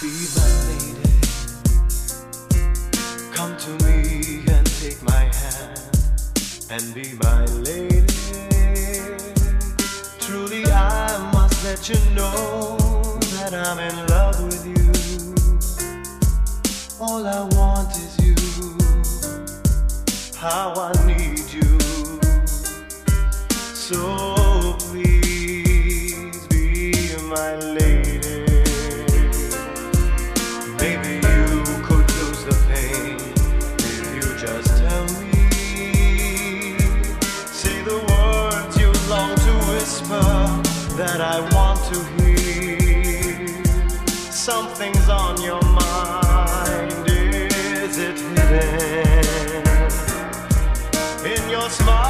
Be my lady. Come to me and take my hand and be my lady. Truly, I must let you know that I'm in love with you. All I want is you. How I need you. So please be my lady. That I want to hear. Something's on your mind, is it hidden in your smile?